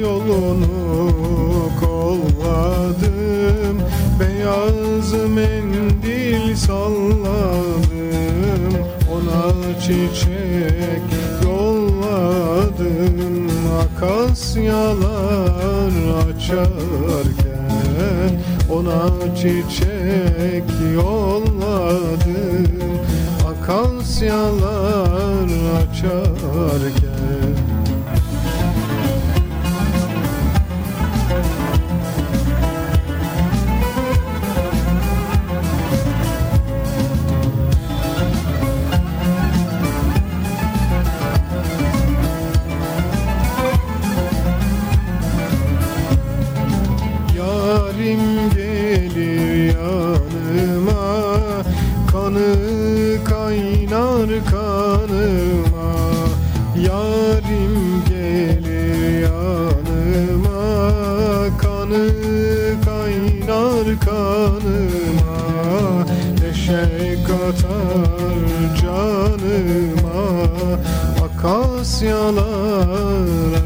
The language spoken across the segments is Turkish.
yolunu kolladım. Beyaz mendil salladım. Ona çiçek yolladım. Akasyalar açarken Ona çiçek yolladım Akasyalar açarken Yarim kaynar kanıma Yarim gelir yanıma. Kanı kaynar kanıma Neşe katar canıma. Akasyalar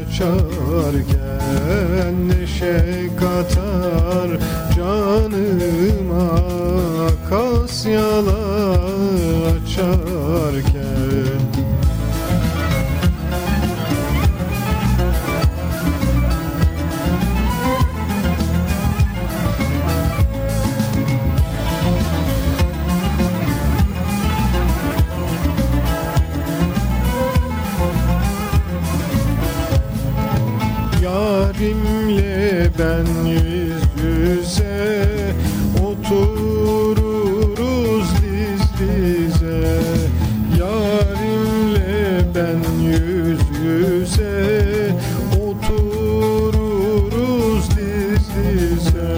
açarken Neşe katar canıma. Akasyalar açarken Yarimle ben yüz yüze Otururuz diz dize. Yarimle ben yüz yüze Otururuz diz dize.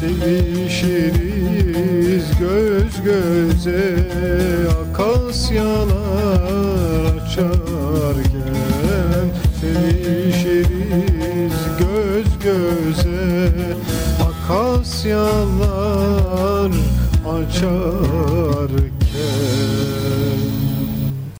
Sevişiriz göz göze Akasyalar açarken Sevişiriz Asyalar açar